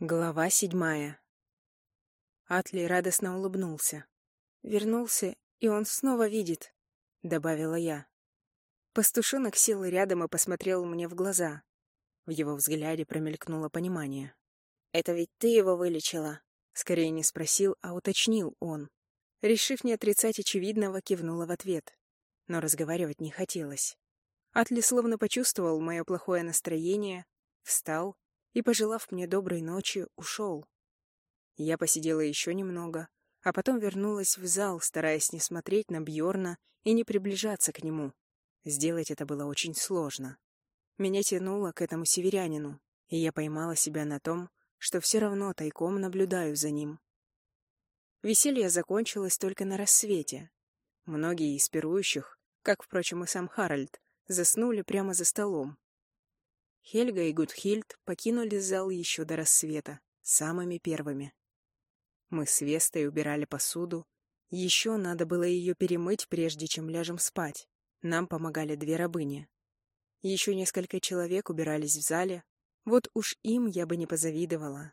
Глава седьмая. Атли радостно улыбнулся. «Вернулся, и он снова видит», — добавила я. Пастушонок сел рядом и посмотрел мне в глаза. В его взгляде промелькнуло понимание. «Это ведь ты его вылечила?» Скорее не спросил, а уточнил он. Решив не отрицать очевидного, кивнула в ответ. Но разговаривать не хотелось. Атли словно почувствовал мое плохое настроение, встал и, пожелав мне доброй ночи, ушел. Я посидела еще немного, а потом вернулась в зал, стараясь не смотреть на Бьорна и не приближаться к нему. Сделать это было очень сложно. Меня тянуло к этому северянину, и я поймала себя на том, что все равно тайком наблюдаю за ним. Веселье закончилось только на рассвете. Многие из пирующих, как, впрочем, и сам Харальд, заснули прямо за столом, Хельга и Гудхильд покинули зал еще до рассвета, самыми первыми. Мы с Вестой убирали посуду. Еще надо было ее перемыть, прежде чем ляжем спать. Нам помогали две рабыни. Еще несколько человек убирались в зале. Вот уж им я бы не позавидовала.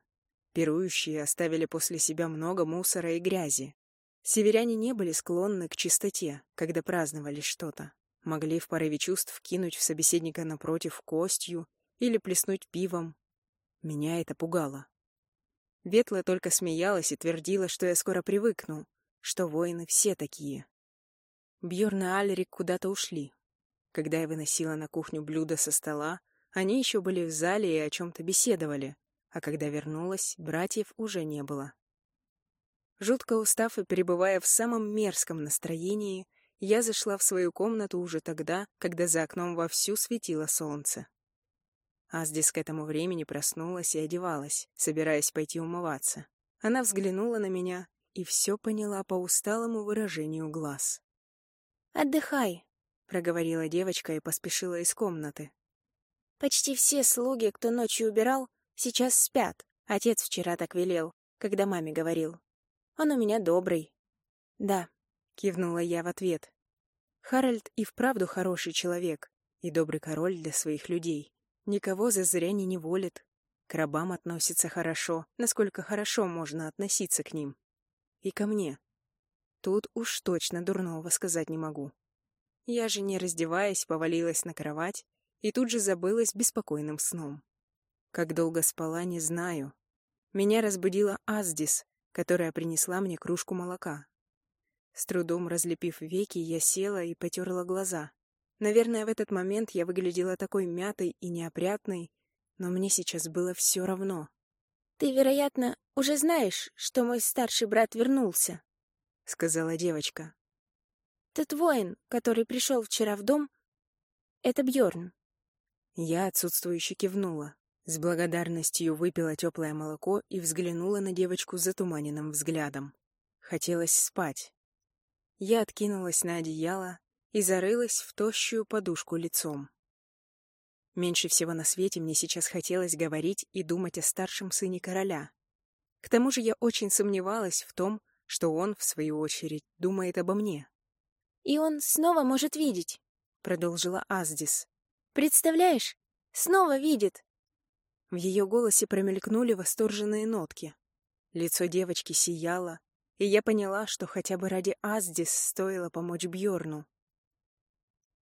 Пирующие оставили после себя много мусора и грязи. Северяне не были склонны к чистоте, когда праздновали что-то. Могли в порыве чувств кинуть в собеседника напротив костью или плеснуть пивом. Меня это пугало. Ветла только смеялась и твердила, что я скоро привыкну, что воины все такие. Бьорн и Альрик куда-то ушли. Когда я выносила на кухню блюда со стола, они еще были в зале и о чем-то беседовали, а когда вернулась, братьев уже не было. Жутко устав и пребывая в самом мерзком настроении, я зашла в свою комнату уже тогда, когда за окном вовсю светило солнце. Аздис к этому времени проснулась и одевалась, собираясь пойти умываться. Она взглянула на меня и все поняла по усталому выражению глаз. «Отдыхай», — проговорила девочка и поспешила из комнаты. «Почти все слуги, кто ночью убирал, сейчас спят. Отец вчера так велел, когда маме говорил. Он у меня добрый». «Да», — кивнула я в ответ. Харальд и вправду хороший человек и добрый король для своих людей. Никого зазря не неволит. К рабам относится хорошо, насколько хорошо можно относиться к ним. И ко мне. Тут уж точно дурного сказать не могу. Я же, не раздеваясь, повалилась на кровать и тут же забылась беспокойным сном. Как долго спала, не знаю. Меня разбудила Аздис, которая принесла мне кружку молока. С трудом разлепив веки, я села и потерла глаза. Наверное, в этот момент я выглядела такой мятой и неопрятной, но мне сейчас было все равно. «Ты, вероятно, уже знаешь, что мой старший брат вернулся», — сказала девочка. «Тот воин, который пришел вчера в дом, — это Бьорн. Я отсутствующе кивнула. С благодарностью выпила теплое молоко и взглянула на девочку затуманенным взглядом. Хотелось спать. Я откинулась на одеяло, и зарылась в тощую подушку лицом. Меньше всего на свете мне сейчас хотелось говорить и думать о старшем сыне короля. К тому же я очень сомневалась в том, что он, в свою очередь, думает обо мне. «И он снова может видеть», — продолжила Аздис. «Представляешь, снова видит». В ее голосе промелькнули восторженные нотки. Лицо девочки сияло, и я поняла, что хотя бы ради Аздис стоило помочь Бьорну.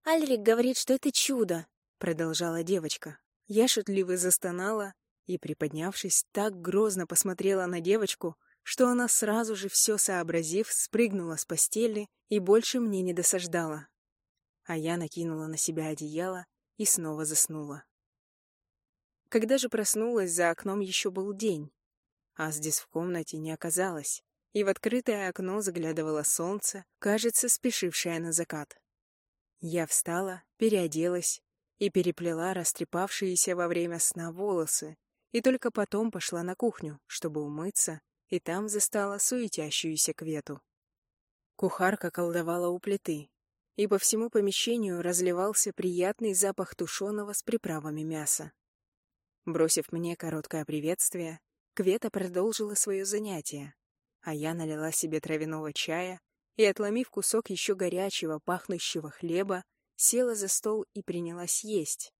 «Альрик говорит, что это чудо», — продолжала девочка. Я шутливо застонала и, приподнявшись, так грозно посмотрела на девочку, что она сразу же все сообразив, спрыгнула с постели и больше мне не досаждала. А я накинула на себя одеяло и снова заснула. Когда же проснулась, за окном еще был день. а здесь в комнате не оказалось, и в открытое окно заглядывало солнце, кажется, спешившее на закат. Я встала, переоделась и переплела растрепавшиеся во время сна волосы, и только потом пошла на кухню, чтобы умыться, и там застала суетящуюся Квету. Кухарка колдовала у плиты, и по всему помещению разливался приятный запах тушеного с приправами мяса. Бросив мне короткое приветствие, Квета продолжила свое занятие, а я налила себе травяного чая и, отломив кусок еще горячего, пахнущего хлеба, села за стол и принялась есть.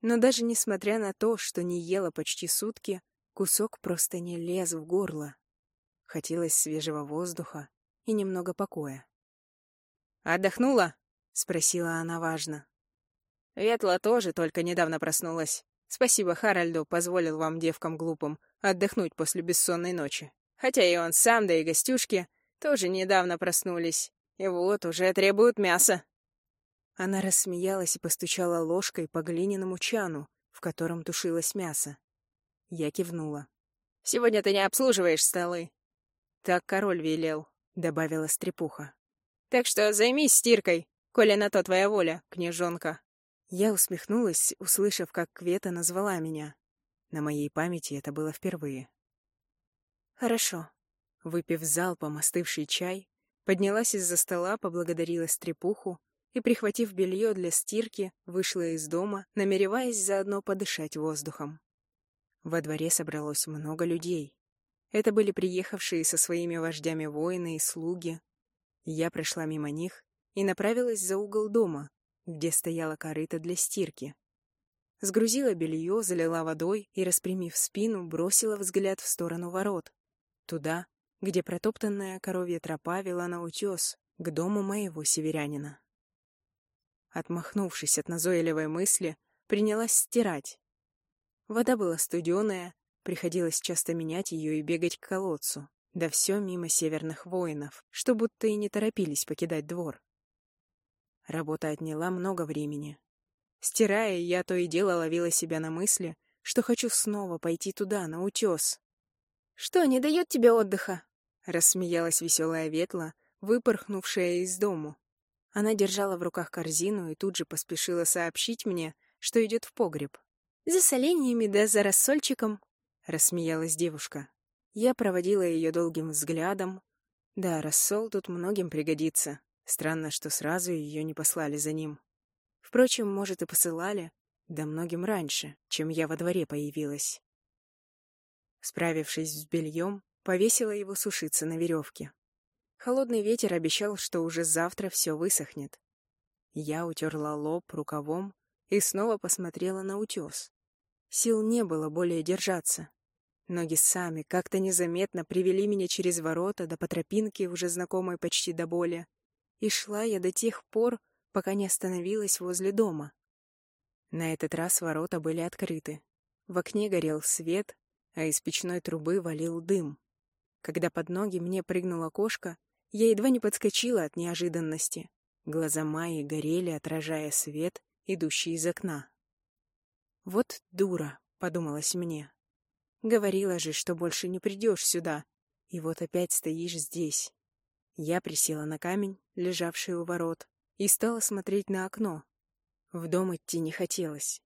Но даже несмотря на то, что не ела почти сутки, Кусок просто не лез в горло. Хотелось свежего воздуха и немного покоя. «Отдохнула?» — спросила она важно. «Ветла тоже только недавно проснулась. Спасибо Харальду, позволил вам, девкам глупым, отдохнуть после бессонной ночи. Хотя и он сам, да и гостюшки тоже недавно проснулись. И вот уже требуют мяса». Она рассмеялась и постучала ложкой по глиняному чану, в котором тушилось мясо. Я кивнула. «Сегодня ты не обслуживаешь столы». «Так король велел», — добавила стрепуха. «Так что займись стиркой, коли на то твоя воля, княжонка». Я усмехнулась, услышав, как Квета назвала меня. На моей памяти это было впервые. «Хорошо». Выпив залпом остывший чай, поднялась из-за стола, поблагодарила стрепуху и, прихватив белье для стирки, вышла из дома, намереваясь заодно подышать воздухом. Во дворе собралось много людей. Это были приехавшие со своими вождями воины и слуги. Я прошла мимо них и направилась за угол дома, где стояла корыта для стирки. Сгрузила белье, залила водой и, распрямив спину, бросила взгляд в сторону ворот. Туда, где протоптанная коровья тропа вела на утес, к дому моего северянина. Отмахнувшись от назойливой мысли, принялась стирать. Вода была студеная, приходилось часто менять ее и бегать к колодцу. Да все мимо северных воинов, что будто и не торопились покидать двор. Работа отняла много времени. Стирая, я то и дело ловила себя на мысли, что хочу снова пойти туда, на утес. «Что, не дает тебе отдыха?» — рассмеялась веселая ветла, выпорхнувшая из дому. Она держала в руках корзину и тут же поспешила сообщить мне, что идет в погреб. «За соленьями да за рассольчиком», — рассмеялась девушка. Я проводила ее долгим взглядом. Да, рассол тут многим пригодится. Странно, что сразу ее не послали за ним. Впрочем, может, и посылали, да многим раньше, чем я во дворе появилась. Справившись с бельем, повесила его сушиться на веревке. Холодный ветер обещал, что уже завтра все высохнет. Я утерла лоб рукавом и снова посмотрела на утес. Сил не было более держаться. Ноги сами как-то незаметно привели меня через ворота до по тропинке, уже знакомой почти до боли, и шла я до тех пор, пока не остановилась возле дома. На этот раз ворота были открыты. В окне горел свет, а из печной трубы валил дым. Когда под ноги мне прыгнула кошка, я едва не подскочила от неожиданности. Глаза Майи горели, отражая свет, идущий из окна. «Вот дура», — подумалось мне. «Говорила же, что больше не придешь сюда, и вот опять стоишь здесь». Я присела на камень, лежавший у ворот, и стала смотреть на окно. В дом идти не хотелось.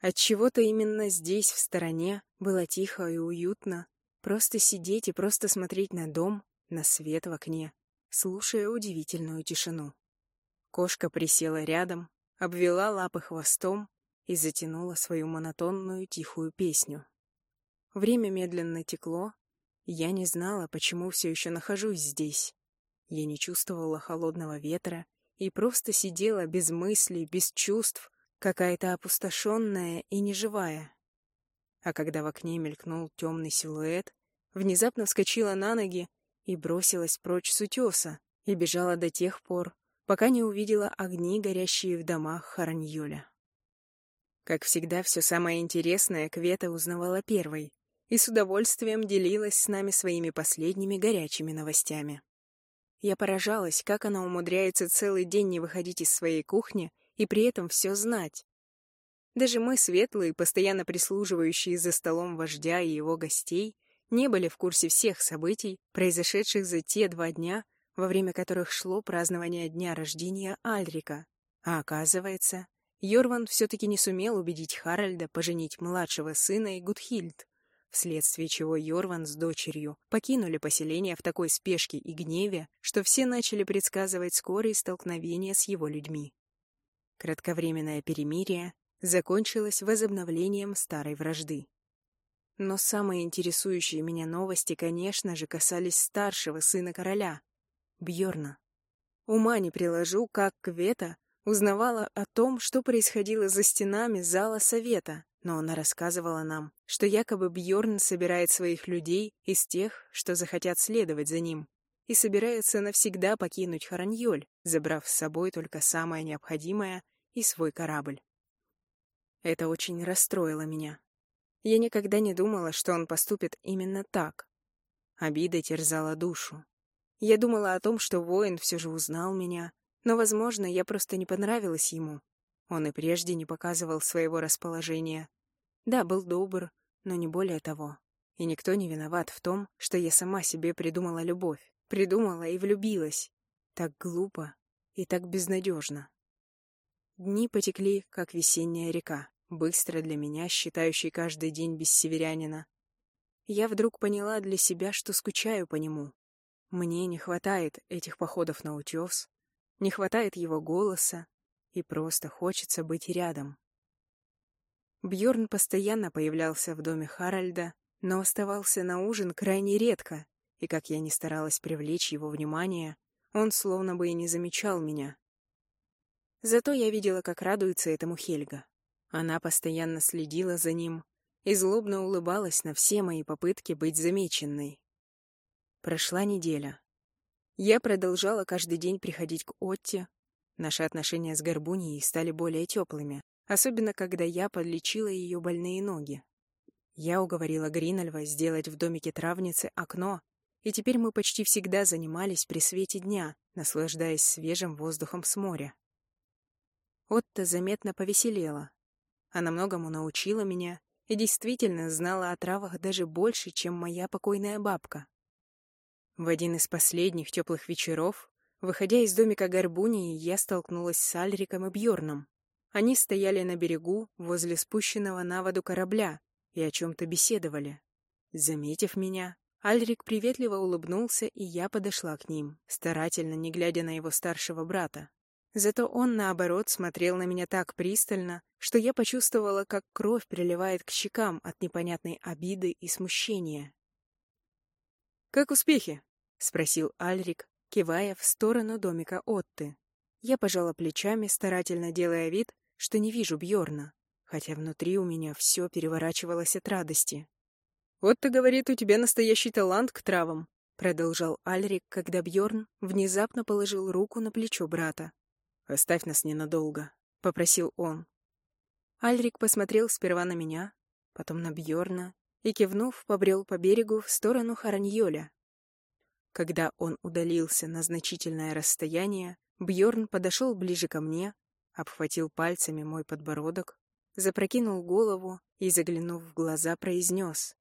Отчего-то именно здесь, в стороне, было тихо и уютно. Просто сидеть и просто смотреть на дом, на свет в окне, слушая удивительную тишину. Кошка присела рядом, обвела лапы хвостом и затянула свою монотонную тихую песню. Время медленно текло, я не знала, почему все еще нахожусь здесь. Я не чувствовала холодного ветра и просто сидела без мыслей, без чувств, какая-то опустошенная и неживая. А когда в окне мелькнул темный силуэт, внезапно вскочила на ноги и бросилась прочь с утеса и бежала до тех пор, пока не увидела огни, горящие в домах Хараньоля. Как всегда, все самое интересное Квета узнавала первой и с удовольствием делилась с нами своими последними горячими новостями. Я поражалась, как она умудряется целый день не выходить из своей кухни и при этом все знать. Даже мы, светлые, постоянно прислуживающие за столом вождя и его гостей, не были в курсе всех событий, произошедших за те два дня, во время которых шло празднование дня рождения Альрика. А оказывается, Йорван все-таки не сумел убедить Харальда поженить младшего сына и Гудхильд, вследствие чего Йорван с дочерью покинули поселение в такой спешке и гневе, что все начали предсказывать скорые столкновения с его людьми. Кратковременное перемирие закончилось возобновлением старой вражды. Но самые интересующие меня новости, конечно же, касались старшего сына короля, Бьорна. Ума не приложу, как Квета узнавала о том, что происходило за стенами зала совета, но она рассказывала нам, что якобы Бьорн собирает своих людей из тех, что захотят следовать за ним, и собирается навсегда покинуть Хараньоль, забрав с собой только самое необходимое и свой корабль. Это очень расстроило меня. Я никогда не думала, что он поступит именно так. Обида терзала душу. Я думала о том, что воин все же узнал меня, но, возможно, я просто не понравилась ему. Он и прежде не показывал своего расположения. Да, был добр, но не более того. И никто не виноват в том, что я сама себе придумала любовь. Придумала и влюбилась. Так глупо и так безнадежно. Дни потекли, как весенняя река, быстро для меня, считающей каждый день без северянина. Я вдруг поняла для себя, что скучаю по нему. Мне не хватает этих походов на утес, не хватает его голоса, и просто хочется быть рядом. Бьорн постоянно появлялся в доме Харальда, но оставался на ужин крайне редко, и как я не старалась привлечь его внимание, он словно бы и не замечал меня. Зато я видела, как радуется этому Хельга. Она постоянно следила за ним и злобно улыбалась на все мои попытки быть замеченной. Прошла неделя. Я продолжала каждый день приходить к Отте. Наши отношения с Горбуньей стали более теплыми, особенно когда я подлечила ее больные ноги. Я уговорила Гринальва сделать в домике травницы окно и теперь мы почти всегда занимались при свете дня, наслаждаясь свежим воздухом с моря. Отто заметно повеселела. Она многому научила меня и действительно знала о травах даже больше, чем моя покойная бабка. В один из последних теплых вечеров, выходя из домика Горбунии, я столкнулась с Альриком и Бьорном. Они стояли на берегу возле спущенного на воду корабля и о чем-то беседовали. Заметив меня, Альрик приветливо улыбнулся, и я подошла к ним, старательно не глядя на его старшего брата. Зато он, наоборот, смотрел на меня так пристально, что я почувствовала, как кровь приливает к щекам от непонятной обиды и смущения. «Как успехи?» — спросил Альрик, кивая в сторону домика Отты. Я пожала плечами, старательно делая вид, что не вижу Бьорна, хотя внутри у меня все переворачивалось от радости. «Вот ты, говорит, у тебя настоящий талант к травам», — продолжал Альрик, когда Бьорн внезапно положил руку на плечо брата. «Оставь нас ненадолго», — попросил он. Альрик посмотрел сперва на меня, потом на Бьорна и, кивнув, побрел по берегу в сторону Хараньоля. Когда он удалился на значительное расстояние, Бьорн подошел ближе ко мне, обхватил пальцами мой подбородок, запрокинул голову и, заглянув в глаза, произнес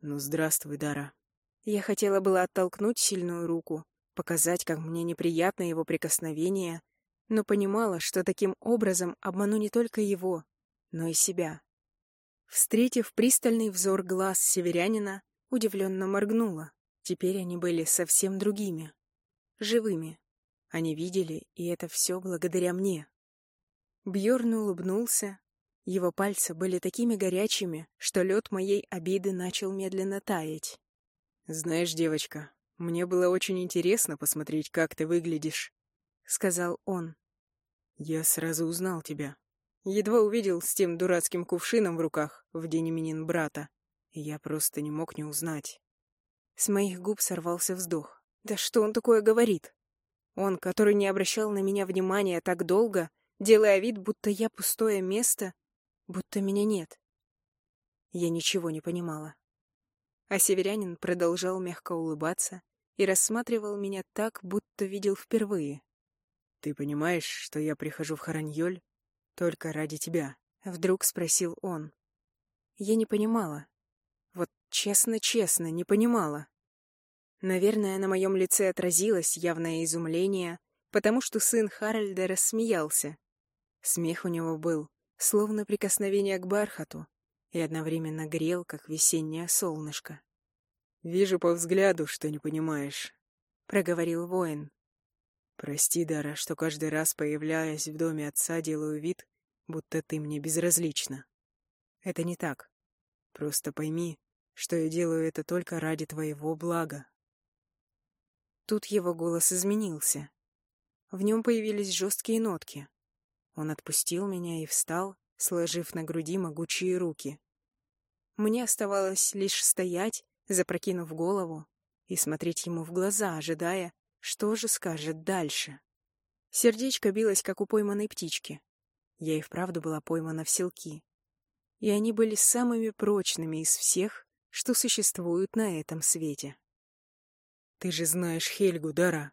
«Ну, здравствуй, Дара». Я хотела было оттолкнуть сильную руку, показать, как мне неприятно его прикосновение, но понимала, что таким образом обману не только его, но и себя. Встретив пристальный взор глаз северянина, удивленно моргнула. Теперь они были совсем другими. Живыми. Они видели, и это все благодаря мне. Бьорн улыбнулся, его пальцы были такими горячими, что лед моей обиды начал медленно таять. «Знаешь, девочка, мне было очень интересно посмотреть, как ты выглядишь», — сказал он. «Я сразу узнал тебя. Едва увидел с тем дурацким кувшином в руках в день именин брата. Я просто не мог не узнать». С моих губ сорвался вздох. «Да что он такое говорит?» Он, который не обращал на меня внимания так долго, делая вид, будто я пустое место, будто меня нет. Я ничего не понимала. А северянин продолжал мягко улыбаться и рассматривал меня так, будто видел впервые. «Ты понимаешь, что я прихожу в Хараньоль только ради тебя?» — вдруг спросил он. Я не понимала. Вот честно-честно, не понимала. Наверное, на моем лице отразилось явное изумление, потому что сын Харальда рассмеялся. Смех у него был словно прикосновение к бархату, и одновременно грел, как весеннее солнышко. «Вижу по взгляду, что не понимаешь», — проговорил воин. «Прости, Дара, что каждый раз, появляясь в доме отца, делаю вид, будто ты мне безразлична. Это не так. Просто пойми, что я делаю это только ради твоего блага». Тут его голос изменился. В нем появились жесткие нотки. Он отпустил меня и встал, сложив на груди могучие руки. Мне оставалось лишь стоять, запрокинув голову, и смотреть ему в глаза, ожидая, что же скажет дальше. Сердечко билось, как у пойманной птички. Я и вправду была поймана в селки. И они были самыми прочными из всех, что существуют на этом свете. «Ты же знаешь Хельгу, Дара.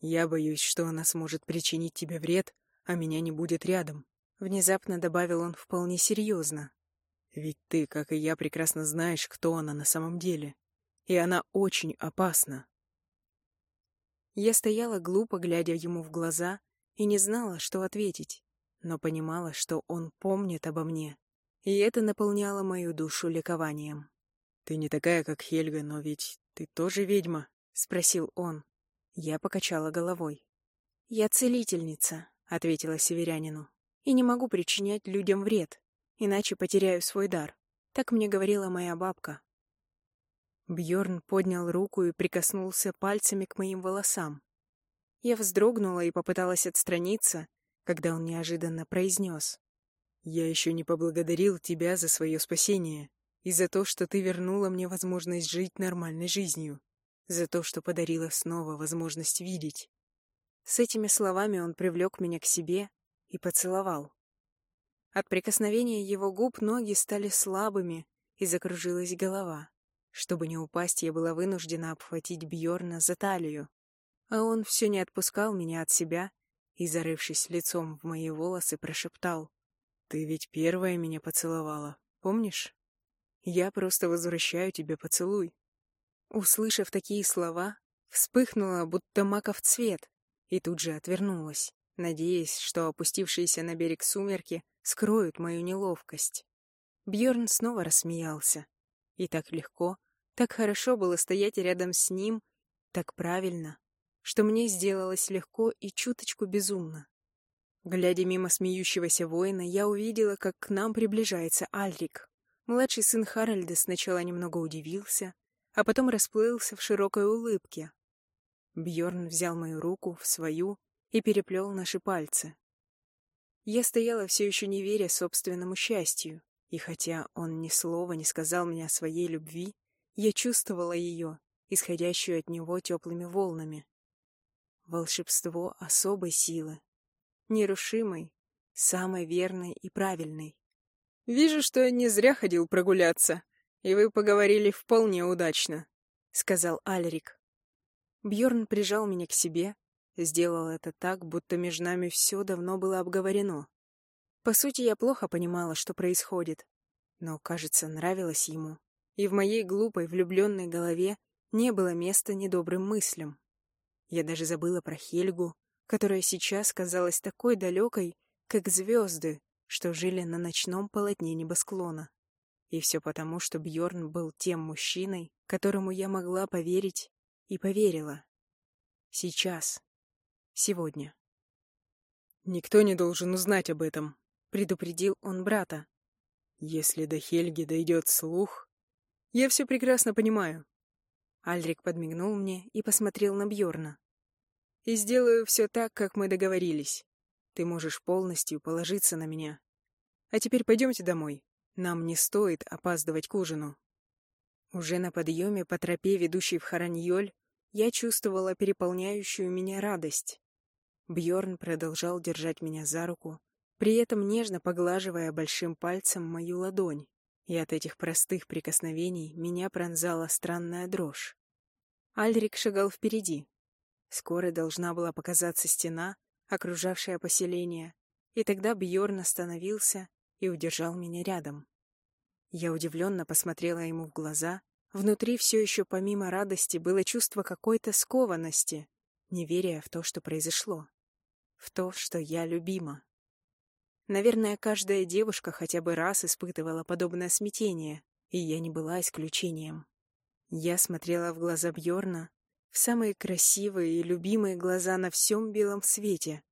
Я боюсь, что она сможет причинить тебе вред, а меня не будет рядом», — внезапно добавил он вполне серьезно. «Ведь ты, как и я, прекрасно знаешь, кто она на самом деле и она очень опасна. Я стояла глупо, глядя ему в глаза, и не знала, что ответить, но понимала, что он помнит обо мне, и это наполняло мою душу ликованием. «Ты не такая, как Хельга, но ведь ты тоже ведьма?» — спросил он. Я покачала головой. «Я целительница», — ответила северянину, «и не могу причинять людям вред, иначе потеряю свой дар. Так мне говорила моя бабка. Бьорн поднял руку и прикоснулся пальцами к моим волосам. Я вздрогнула и попыталась отстраниться, когда он неожиданно произнес. «Я еще не поблагодарил тебя за свое спасение и за то, что ты вернула мне возможность жить нормальной жизнью, за то, что подарила снова возможность видеть». С этими словами он привлек меня к себе и поцеловал. От прикосновения его губ ноги стали слабыми, и закружилась голова. Чтобы не упасть, я была вынуждена обхватить Бьорна за талию. А он все не отпускал меня от себя и, зарывшись лицом в мои волосы, прошептал. «Ты ведь первая меня поцеловала, помнишь? Я просто возвращаю тебе поцелуй». Услышав такие слова, вспыхнула, будто маков цвет, и тут же отвернулась, надеясь, что опустившиеся на берег сумерки скроют мою неловкость. Бьорн снова рассмеялся, и так легко, так хорошо было стоять рядом с ним, так правильно, что мне сделалось легко и чуточку безумно. Глядя мимо смеющегося воина, я увидела, как к нам приближается Альрик. Младший сын Харальда сначала немного удивился, а потом расплылся в широкой улыбке. Бьорн взял мою руку в свою и переплел наши пальцы. Я стояла все еще не веря собственному счастью. И хотя он ни слова не сказал мне о своей любви, я чувствовала ее, исходящую от него теплыми волнами. Волшебство особой силы, нерушимой, самой верной и правильной. «Вижу, что я не зря ходил прогуляться, и вы поговорили вполне удачно», — сказал Альрик. Бьорн прижал меня к себе, сделал это так, будто между нами все давно было обговорено. По сути, я плохо понимала, что происходит, но, кажется, нравилось ему. И в моей глупой, влюбленной голове не было места недобрым мыслям. Я даже забыла про Хельгу, которая сейчас казалась такой далекой, как звезды, что жили на ночном полотне небосклона. И все потому, что Бьорн был тем мужчиной, которому я могла поверить и поверила. Сейчас. Сегодня. Никто не должен узнать об этом, предупредил он брата. Если до Хельги дойдет слух... Я все прекрасно понимаю. Альрик подмигнул мне и посмотрел на Бьорна. И сделаю все так, как мы договорились. Ты можешь полностью положиться на меня. А теперь пойдемте домой. Нам не стоит опаздывать к ужину. Уже на подъеме по тропе, ведущей в Хараньоль, я чувствовала переполняющую меня радость. Бьорн продолжал держать меня за руку, при этом нежно поглаживая большим пальцем мою ладонь, и от этих простых прикосновений меня пронзала странная дрожь. Альрик шагал впереди. Скоро должна была показаться стена, окружавшая поселение, и тогда Бьорн остановился и удержал меня рядом. Я удивленно посмотрела ему в глаза. Внутри все еще помимо радости было чувство какой-то скованности, неверия в то, что произошло, в то, что я любима. Наверное, каждая девушка хотя бы раз испытывала подобное смятение, и я не была исключением. Я смотрела в глаза Бьорна, в самые красивые и любимые глаза на всем белом свете,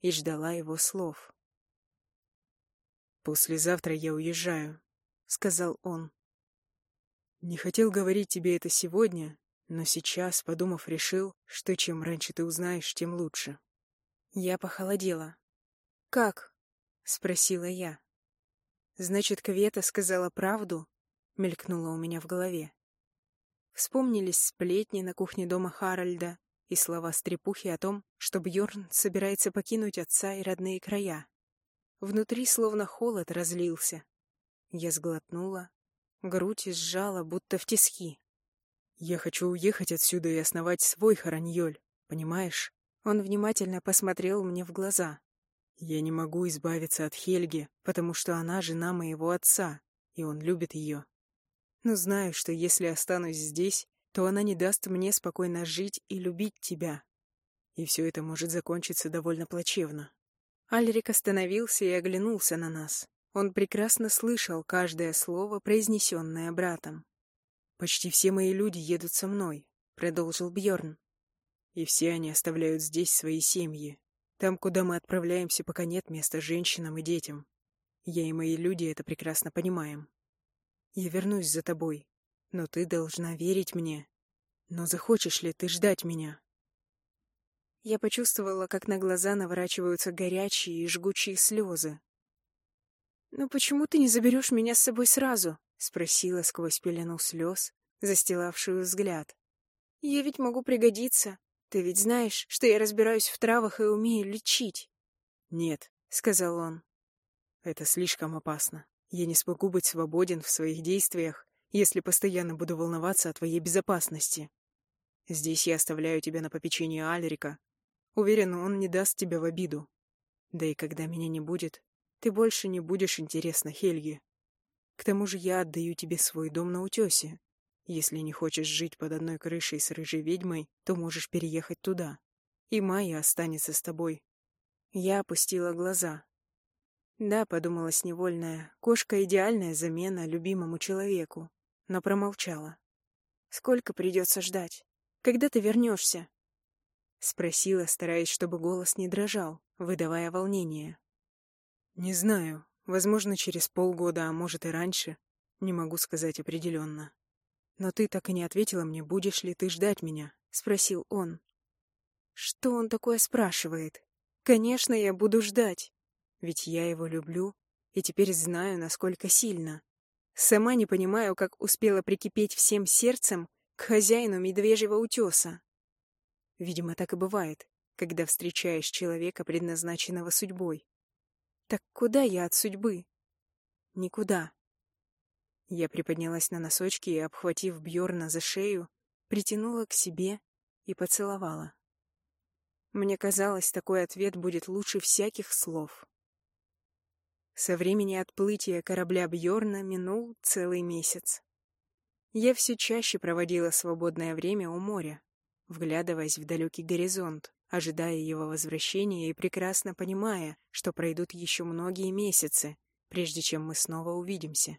и ждала его слов. «Послезавтра я уезжаю», — сказал он. «Не хотел говорить тебе это сегодня, но сейчас, подумав, решил, что чем раньше ты узнаешь, тем лучше». Я похолодела. «Как?» — спросила я. Значит, Квета сказала правду? Мелькнуло у меня в голове. Вспомнились сплетни на кухне дома Харальда и слова стрепухи о том, что Бьорн собирается покинуть отца и родные края. Внутри словно холод разлился. Я сглотнула, грудь сжала, будто в тиски. «Я хочу уехать отсюда и основать свой Хараньоль, понимаешь?» Он внимательно посмотрел мне в глаза. «Я не могу избавиться от Хельги, потому что она жена моего отца, и он любит ее но знаю, что если останусь здесь, то она не даст мне спокойно жить и любить тебя. И все это может закончиться довольно плачевно. Альрик остановился и оглянулся на нас. Он прекрасно слышал каждое слово, произнесенное братом. «Почти все мои люди едут со мной», — продолжил Бьорн. «И все они оставляют здесь свои семьи. Там, куда мы отправляемся, пока нет места женщинам и детям. Я и мои люди это прекрасно понимаем. Я вернусь за тобой, но ты должна верить мне. Но захочешь ли ты ждать меня?» Я почувствовала, как на глаза наворачиваются горячие и жгучие слезы. «Ну почему ты не заберешь меня с собой сразу?» — спросила сквозь пелену слез, застилавшую взгляд. «Я ведь могу пригодиться. Ты ведь знаешь, что я разбираюсь в травах и умею лечить». «Нет», — сказал он. «Это слишком опасно. Я не смогу быть свободен в своих действиях, если постоянно буду волноваться о твоей безопасности. Здесь я оставляю тебя на попечение Альрика. Уверен, он не даст тебя в обиду. Да и когда меня не будет, ты больше не будешь интересна Хельге. К тому же я отдаю тебе свой дом на утесе. Если не хочешь жить под одной крышей с рыжей ведьмой, то можешь переехать туда. И Майя останется с тобой. Я опустила глаза. Да, подумалась невольная, кошка — идеальная замена любимому человеку, но промолчала. Сколько придется ждать? Когда ты вернешься? Спросила, стараясь, чтобы голос не дрожал, выдавая волнение. Не знаю, возможно, через полгода, а может и раньше. Не могу сказать определенно. Но ты так и не ответила мне, будешь ли ты ждать меня, спросил он. Что он такое спрашивает? Конечно, я буду ждать. Ведь я его люблю и теперь знаю, насколько сильно. Сама не понимаю, как успела прикипеть всем сердцем к хозяину медвежьего утеса. Видимо, так и бывает, когда встречаешь человека, предназначенного судьбой. Так куда я от судьбы? Никуда. Я приподнялась на носочки и, обхватив Бьорна за шею, притянула к себе и поцеловала. Мне казалось, такой ответ будет лучше всяких слов. Со времени отплытия корабля Бьорна минул целый месяц. Я все чаще проводила свободное время у моря, вглядываясь в далекий горизонт, ожидая его возвращения и прекрасно понимая, что пройдут еще многие месяцы, прежде чем мы снова увидимся.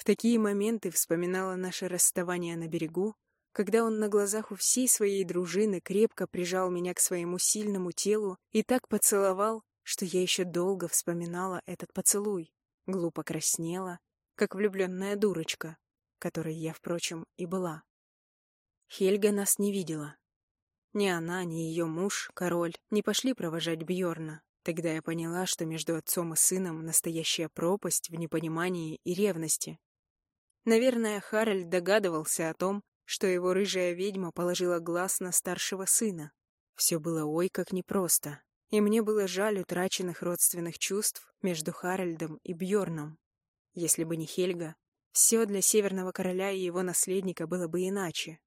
В такие моменты вспоминала наше расставание на берегу, когда он на глазах у всей своей дружины крепко прижал меня к своему сильному телу и так поцеловал, что я еще долго вспоминала этот поцелуй, глупо краснела, как влюбленная дурочка, которой я, впрочем, и была. Хельга нас не видела. Ни она, ни ее муж, король, не пошли провожать Бьорна. Тогда я поняла, что между отцом и сыном настоящая пропасть в непонимании и ревности. Наверное, Харальд догадывался о том, что его рыжая ведьма положила глаз на старшего сына. Все было ой как непросто и мне было жаль утраченных родственных чувств между Харальдом и Бьорном. Если бы не Хельга, все для Северного Короля и его наследника было бы иначе.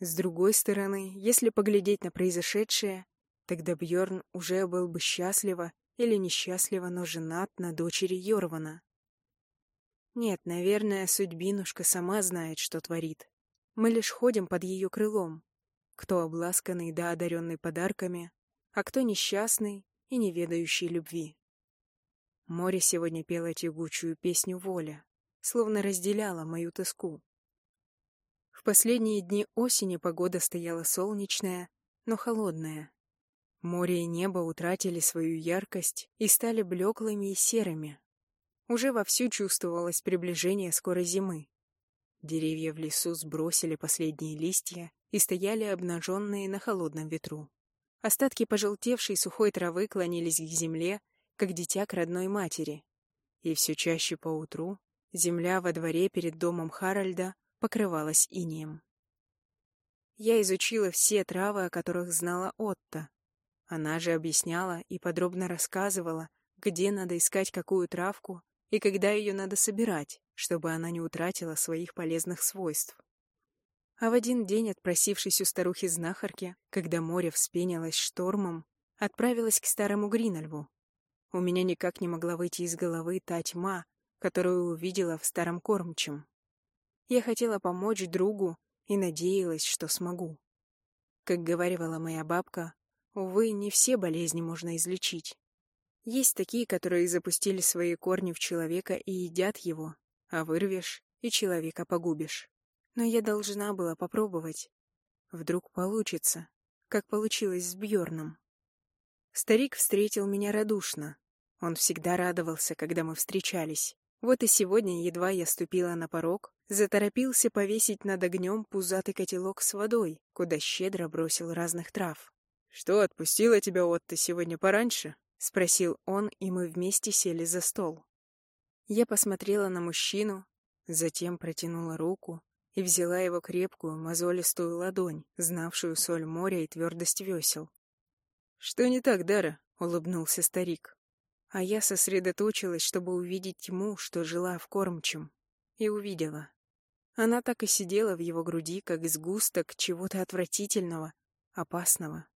С другой стороны, если поглядеть на произошедшее, тогда Бьорн уже был бы счастливо или несчастливо, но женат на дочери Йорвана. Нет, наверное, судьбинушка сама знает, что творит. Мы лишь ходим под ее крылом. Кто обласканный да одаренный подарками, а кто несчастный и не ведающий любви. Море сегодня пело тягучую песню воля, словно разделяло мою тоску. В последние дни осени погода стояла солнечная, но холодная. Море и небо утратили свою яркость и стали блеклыми и серыми. Уже вовсю чувствовалось приближение скорой зимы. Деревья в лесу сбросили последние листья и стояли обнаженные на холодном ветру. Остатки пожелтевшей сухой травы клонились к земле, как дитя к родной матери. И все чаще поутру земля во дворе перед домом Харальда покрывалась инеем. Я изучила все травы, о которых знала Отто. Она же объясняла и подробно рассказывала, где надо искать какую травку и когда ее надо собирать, чтобы она не утратила своих полезных свойств. А в один день, отпросившись у старухи-знахарки, когда море вспенилось штормом, отправилась к старому Гринальву. У меня никак не могла выйти из головы та тьма, которую увидела в старом кормчем. Я хотела помочь другу и надеялась, что смогу. Как говорила моя бабка, увы, не все болезни можно излечить. Есть такие, которые запустили свои корни в человека и едят его, а вырвешь — и человека погубишь. Но я должна была попробовать. Вдруг получится, как получилось с Бьорном. Старик встретил меня радушно. Он всегда радовался, когда мы встречались. Вот и сегодня, едва я ступила на порог, заторопился повесить над огнем пузатый котелок с водой, куда щедро бросил разных трав. «Что, отпустила тебя Отто сегодня пораньше?» — спросил он, и мы вместе сели за стол. Я посмотрела на мужчину, затем протянула руку и взяла его крепкую, мозолистую ладонь, знавшую соль моря и твердость весел. «Что не так, Дара?» — улыбнулся старик. А я сосредоточилась, чтобы увидеть тьму, что жила в кормчем, и увидела. Она так и сидела в его груди, как сгусток чего-то отвратительного, опасного.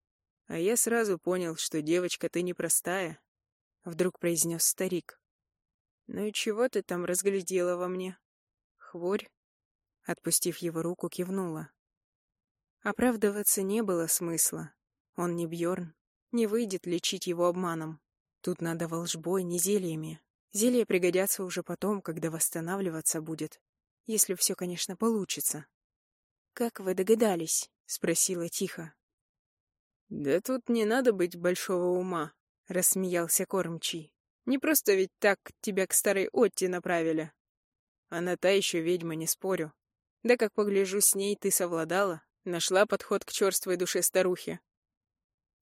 А я сразу понял, что девочка ты непростая, — вдруг произнес старик. Ну и чего ты там разглядела во мне? Хворь? Отпустив его руку, кивнула. Оправдываться не было смысла. Он не Бьорн, не выйдет лечить его обманом. Тут надо волжбой, не зельями. Зелья пригодятся уже потом, когда восстанавливаться будет. Если все, конечно, получится. «Как вы догадались?» — спросила тихо. «Да тут не надо быть большого ума», — рассмеялся кормчий. «Не просто ведь так тебя к старой Отте направили. Она та еще ведьма, не спорю. Да как погляжу, с ней ты совладала, нашла подход к черствой душе старухи».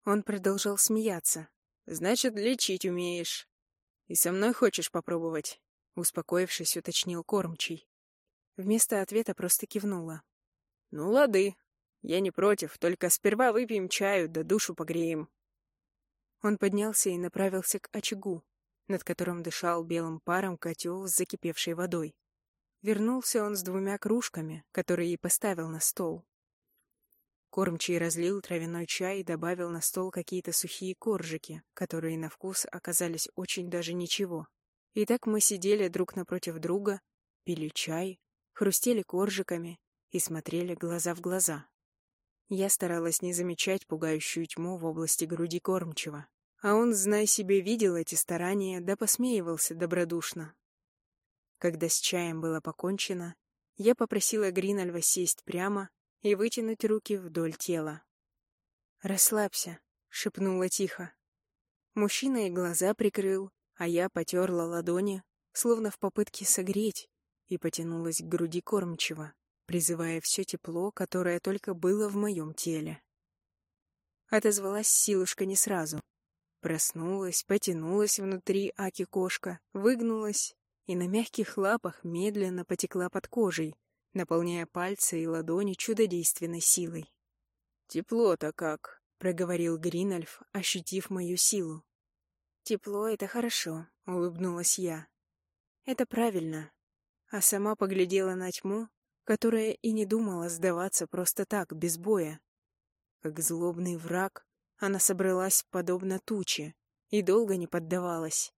Он продолжал смеяться. «Значит, лечить умеешь. И со мной хочешь попробовать?» Успокоившись, уточнил кормчий. Вместо ответа просто кивнула. «Ну, лады. Я не против, только сперва выпьем чаю, да душу погреем». Он поднялся и направился к очагу, над которым дышал белым паром котел с закипевшей водой. Вернулся он с двумя кружками, которые и поставил на стол. Кормчий разлил травяной чай и добавил на стол какие-то сухие коржики, которые на вкус оказались очень даже ничего. И так мы сидели друг напротив друга, пили чай, хрустели коржиками и смотрели глаза в глаза. Я старалась не замечать пугающую тьму в области груди кормчего, а он, зная себе, видел эти старания, да посмеивался добродушно. Когда с чаем было покончено, я попросила Гринальва сесть прямо и вытянуть руки вдоль тела. «Расслабься», — шепнула тихо. Мужчина и глаза прикрыл, а я потерла ладони, словно в попытке согреть, и потянулась к груди кормчего, призывая все тепло, которое только было в моем теле. Отозвалась силушка не сразу. Проснулась, потянулась внутри Аки-кошка, выгнулась и на мягких лапах медленно потекла под кожей, наполняя пальцы и ладони чудодейственной силой. «Тепло-то как!» — проговорил Гринальф, ощутив мою силу. «Тепло — это хорошо», — улыбнулась я. «Это правильно, а сама поглядела на тьму, которая и не думала сдаваться просто так, без боя. Как злобный враг, она собралась подобно туче и долго не поддавалась.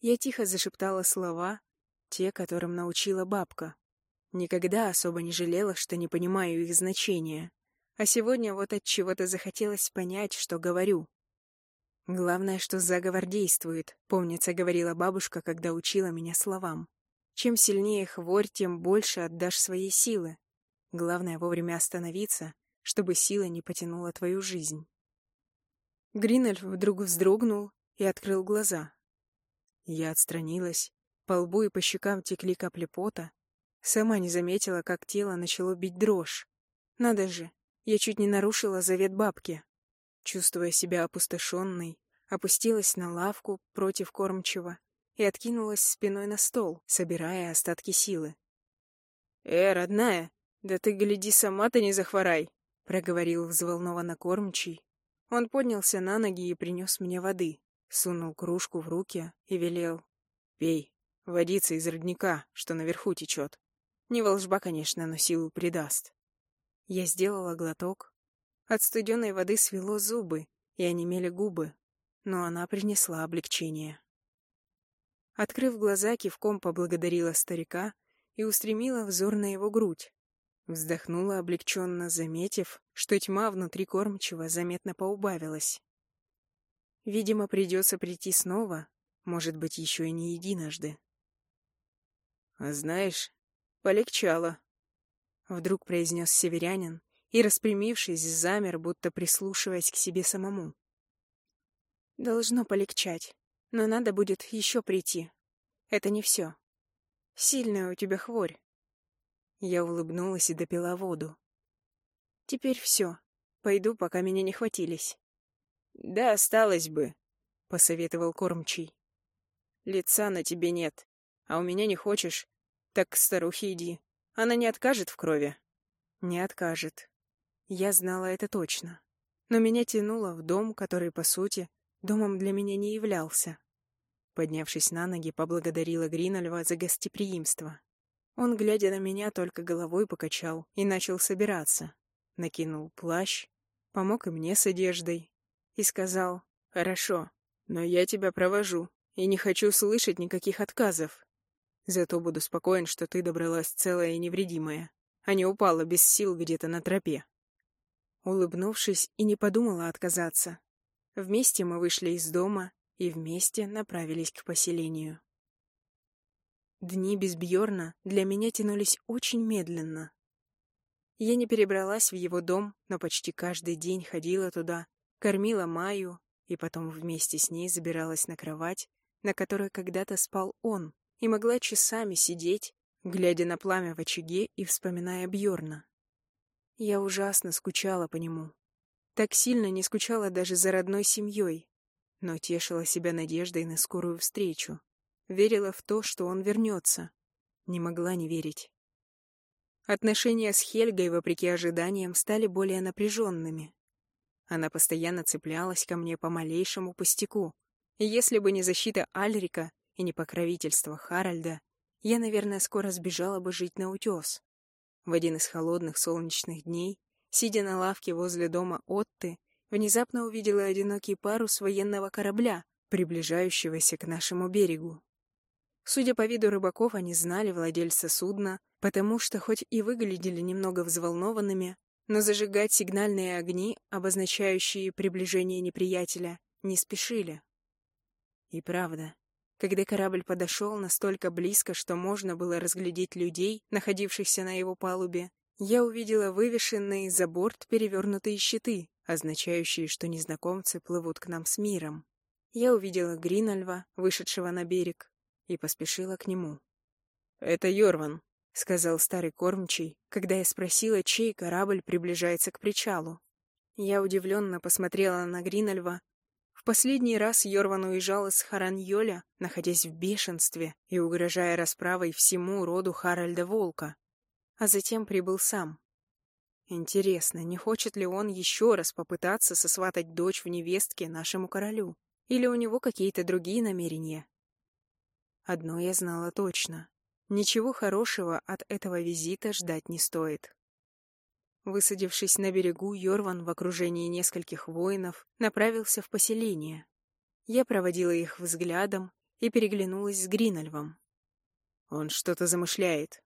Я тихо зашептала слова, те, которым научила бабка. Никогда особо не жалела, что не понимаю их значения. А сегодня вот от чего-то захотелось понять, что говорю. Главное, что заговор действует, помнится, говорила бабушка, когда учила меня словам. Чем сильнее хворь, тем больше отдашь своей силы. Главное вовремя остановиться, чтобы сила не потянула твою жизнь. Гринельф вдруг вздрогнул и открыл глаза. Я отстранилась. По лбу и по щекам текли капли пота. Сама не заметила, как тело начало бить дрожь. Надо же, я чуть не нарушила завет бабки. Чувствуя себя опустошенной, опустилась на лавку против кормчего и откинулась спиной на стол, собирая остатки силы. «Э, родная, да ты, гляди, сама-то не захворай!» — проговорил взволнованно кормчий. Он поднялся на ноги и принес мне воды, сунул кружку в руки и велел. «Пей, водица из родника, что наверху течет. Не волжба, конечно, но силу придаст». Я сделала глоток. От студеной воды свело зубы, и онемели губы, но она принесла облегчение. Открыв глаза, кивком поблагодарила старика и устремила взор на его грудь. Вздохнула облегченно, заметив, что тьма внутри кормчего заметно поубавилась. Видимо, придется прийти снова, может быть, еще и не единожды. «А знаешь, полегчало», — вдруг произнес северянин и, распрямившись, замер, будто прислушиваясь к себе самому. «Должно полегчать но надо будет еще прийти. Это не все. Сильная у тебя хворь. Я улыбнулась и допила воду. Теперь все. Пойду, пока меня не хватились. Да, осталось бы, посоветовал кормчий. Лица на тебе нет, а у меня не хочешь, так к старухе иди. Она не откажет в крови. Не откажет. Я знала это точно. Но меня тянуло в дом, который, по сути, домом для меня не являлся. Поднявшись на ноги, поблагодарила Гринальва за гостеприимство. Он, глядя на меня, только головой покачал и начал собираться. Накинул плащ, помог и мне с одеждой и сказал «Хорошо, но я тебя провожу и не хочу слышать никаких отказов. Зато буду спокоен, что ты добралась целая и невредимая, а не упала без сил где-то на тропе». Улыбнувшись и не подумала отказаться. Вместе мы вышли из дома и вместе направились к поселению. Дни без Бьорна для меня тянулись очень медленно. Я не перебралась в его дом, но почти каждый день ходила туда, кормила Маю и потом вместе с ней забиралась на кровать, на которой когда-то спал он, и могла часами сидеть, глядя на пламя в очаге и вспоминая Бьорна. Я ужасно скучала по нему. Так сильно не скучала даже за родной семьей, но тешила себя надеждой на скорую встречу. Верила в то, что он вернется. Не могла не верить. Отношения с Хельгой, вопреки ожиданиям, стали более напряженными. Она постоянно цеплялась ко мне по малейшему пустяку. И если бы не защита Альрика и не покровительство Харальда, я, наверное, скоро сбежала бы жить на утес. В один из холодных солнечных дней, сидя на лавке возле дома Отты, внезапно увидела одинокий парус военного корабля, приближающегося к нашему берегу. Судя по виду рыбаков, они знали владельца судна, потому что хоть и выглядели немного взволнованными, но зажигать сигнальные огни, обозначающие приближение неприятеля, не спешили. И правда, когда корабль подошел настолько близко, что можно было разглядеть людей, находившихся на его палубе, я увидела вывешенные за борт перевернутые щиты, означающие, что незнакомцы плывут к нам с миром. Я увидела Гринальва, вышедшего на берег, и поспешила к нему. «Это Йорван», — сказал старый кормчий, когда я спросила, чей корабль приближается к причалу. Я удивленно посмотрела на Гринальва. В последний раз Йорван уезжал из Хараньоля, находясь в бешенстве и угрожая расправой всему роду Харальда Волка, а затем прибыл сам. Интересно, не хочет ли он еще раз попытаться сосватать дочь в невестке нашему королю? Или у него какие-то другие намерения? Одно я знала точно. Ничего хорошего от этого визита ждать не стоит. Высадившись на берегу, Йорван в окружении нескольких воинов направился в поселение. Я проводила их взглядом и переглянулась с Гринальвом. «Он что-то замышляет», —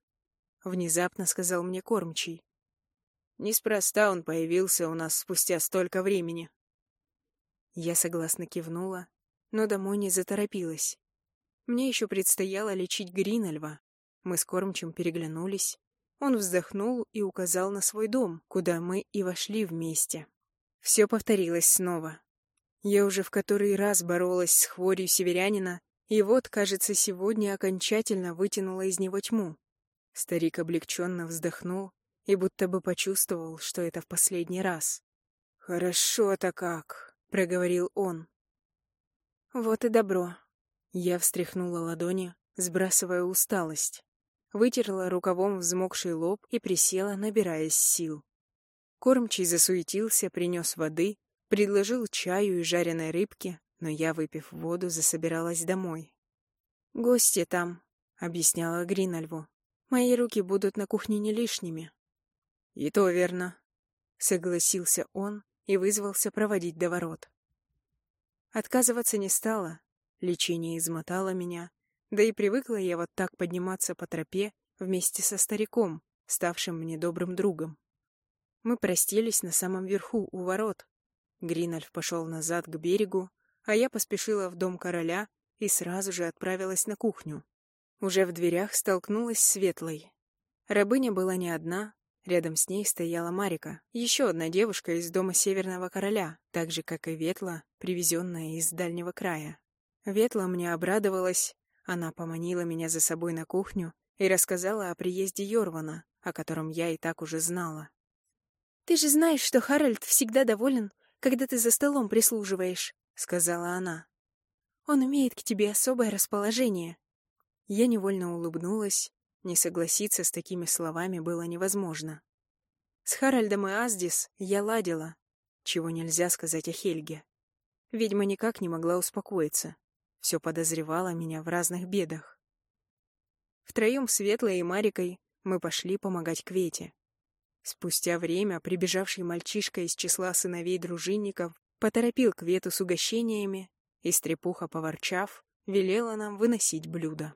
внезапно сказал мне кормчий. Неспроста он появился у нас спустя столько времени. Я согласно кивнула, но домой не заторопилась. Мне еще предстояло лечить Гринальва. Мы с кормчим переглянулись. Он вздохнул и указал на свой дом, куда мы и вошли вместе. Все повторилось снова. Я уже в который раз боролась с хворью северянина, и вот, кажется, сегодня окончательно вытянула из него тьму. Старик облегченно вздохнул и будто бы почувствовал, что это в последний раз. «Хорошо-то как», — проговорил он. «Вот и добро. Я встряхнула ладони, сбрасывая усталость. Вытерла рукавом взмокший лоб и присела, набираясь сил. Кормчий засуетился, принес воды, предложил чаю и жареной рыбки, но я, выпив воду, засобиралась домой. «Гости там», — объясняла Гринальву. «Мои руки будут на кухне не лишними». «И то верно», — согласился он и вызвался проводить до ворот. Отказываться не стала, лечение измотало меня, да и привыкла я вот так подниматься по тропе вместе со стариком, ставшим мне добрым другом. Мы простились на самом верху, у ворот. Гринальф пошел назад к берегу, а я поспешила в дом короля и сразу же отправилась на кухню. Уже в дверях столкнулась Светлой. Рабыня была не одна, рядом с ней стояла Марика, еще одна девушка из дома Северного Короля, так же, как и Ветла, привезенная из дальнего края. Ветла мне обрадовалась, она поманила меня за собой на кухню и рассказала о приезде Йорвана, о котором я и так уже знала. «Ты же знаешь, что Харальд всегда доволен, когда ты за столом прислуживаешь», — сказала она. «Он имеет к тебе особое расположение». Я невольно улыбнулась. Не согласиться с такими словами было невозможно. С Харальдом и Аздис я ладила, чего нельзя сказать о Хельге. Ведьма никак не могла успокоиться. Все подозревала меня в разных бедах. Втроем Светлой и Марикой мы пошли помогать Квете. Спустя время прибежавший мальчишка из числа сыновей дружинников поторопил Квету с угощениями, и стрепуха, поворчав, велела нам выносить блюдо.